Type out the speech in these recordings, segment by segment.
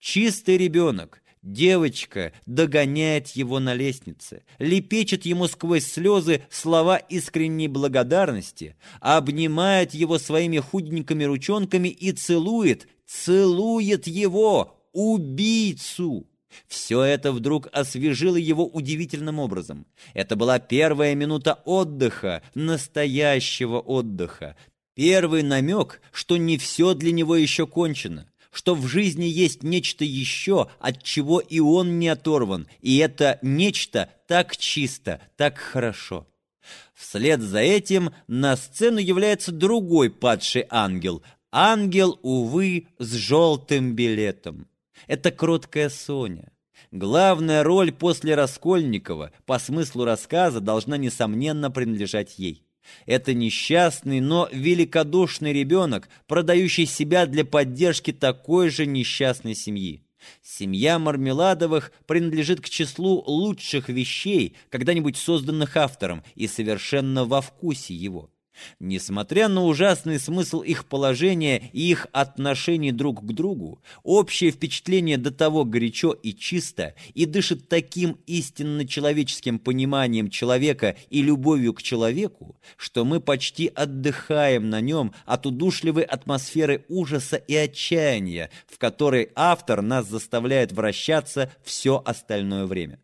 Чистый ребенок, девочка догоняет его на лестнице, лепечет ему сквозь слезы слова искренней благодарности, обнимает его своими худенькими ручонками и целует, целует его, убийцу. Все это вдруг освежило его удивительным образом. Это была первая минута отдыха, настоящего отдыха. Первый намек, что не все для него еще кончено, что в жизни есть нечто еще, от чего и он не оторван, и это нечто так чисто, так хорошо. Вслед за этим на сцену является другой падший ангел. Ангел, увы, с желтым билетом. Это кроткая Соня. Главная роль после Раскольникова по смыслу рассказа должна, несомненно, принадлежать ей. Это несчастный, но великодушный ребенок, продающий себя для поддержки такой же несчастной семьи. Семья Мармеладовых принадлежит к числу лучших вещей, когда-нибудь созданных автором, и совершенно во вкусе его. Несмотря на ужасный смысл их положения и их отношений друг к другу, общее впечатление до того горячо и чисто и дышит таким истинно человеческим пониманием человека и любовью к человеку, что мы почти отдыхаем на нем от удушливой атмосферы ужаса и отчаяния, в которой автор нас заставляет вращаться все остальное время.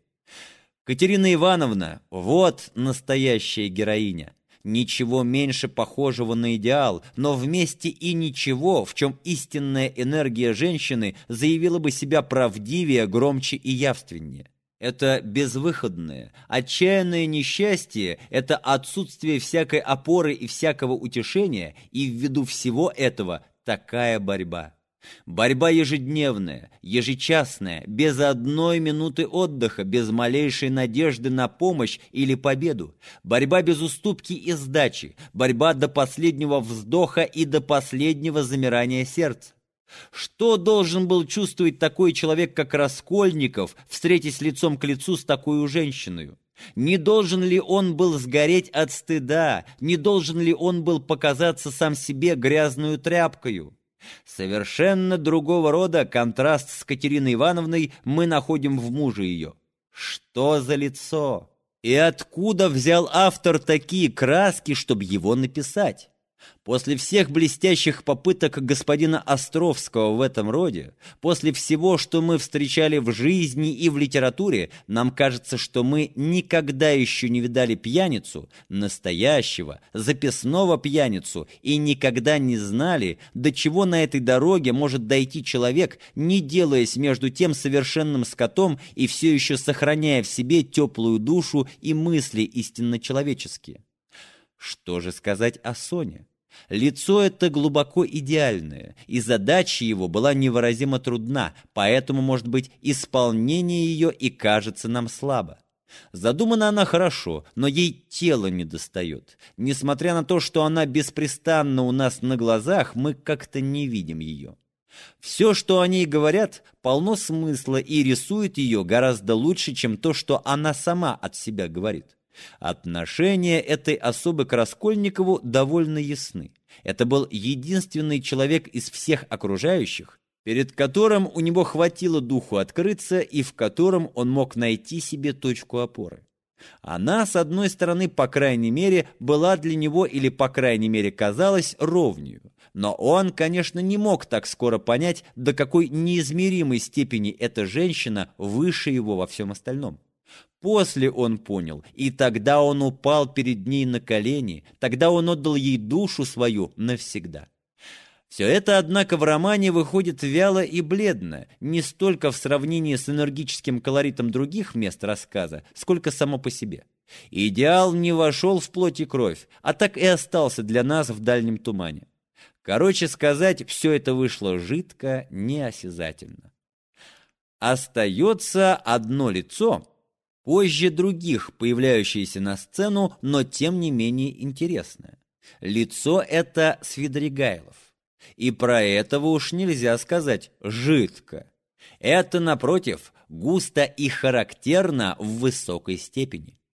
Катерина Ивановна – вот настоящая героиня ничего меньше похожего на идеал, но вместе и ничего, в чем истинная энергия женщины заявила бы себя правдивее, громче и явственнее. Это безвыходное, отчаянное несчастье, это отсутствие всякой опоры и всякого утешения, и ввиду всего этого такая борьба. Борьба ежедневная, ежечасная, без одной минуты отдыха, без малейшей надежды на помощь или победу. Борьба без уступки и сдачи, борьба до последнего вздоха и до последнего замирания сердца. Что должен был чувствовать такой человек, как Раскольников, встретясь лицом к лицу с такой женщиной? Не должен ли он был сгореть от стыда? Не должен ли он был показаться сам себе грязную тряпкою? Совершенно другого рода контраст с Катериной Ивановной мы находим в муже ее. Что за лицо? И откуда взял автор такие краски, чтобы его написать? После всех блестящих попыток господина Островского в этом роде, после всего, что мы встречали в жизни и в литературе, нам кажется, что мы никогда еще не видали пьяницу, настоящего, записного пьяницу, и никогда не знали, до чего на этой дороге может дойти человек, не делаясь между тем совершенным скотом и все еще сохраняя в себе теплую душу и мысли истинно человеческие. Что же сказать о Соне? Лицо это глубоко идеальное, и задача его была невыразимо трудна, поэтому, может быть, исполнение ее и кажется нам слабо. Задумана она хорошо, но ей тело не достает. Несмотря на то, что она беспрестанно у нас на глазах, мы как-то не видим ее. Все, что о ней говорят, полно смысла и рисует ее гораздо лучше, чем то, что она сама от себя говорит. Отношения этой особы к Раскольникову довольно ясны. Это был единственный человек из всех окружающих, перед которым у него хватило духу открыться и в котором он мог найти себе точку опоры. Она, с одной стороны, по крайней мере, была для него или, по крайней мере, казалась ровнью. Но он, конечно, не мог так скоро понять, до какой неизмеримой степени эта женщина выше его во всем остальном. После он понял, и тогда он упал перед ней на колени, тогда он отдал ей душу свою навсегда. Все это, однако, в романе выходит вяло и бледно, не столько в сравнении с энергическим колоритом других мест рассказа, сколько само по себе. Идеал не вошел в плоть и кровь, а так и остался для нас в дальнем тумане. Короче сказать, все это вышло жидко, неосязательно. Остается одно лицо, позже других появляющееся на сцену, но тем не менее интересное. Лицо это Свидригайлов. И про этого уж нельзя сказать «жидко». Это, напротив, густо и характерно в высокой степени.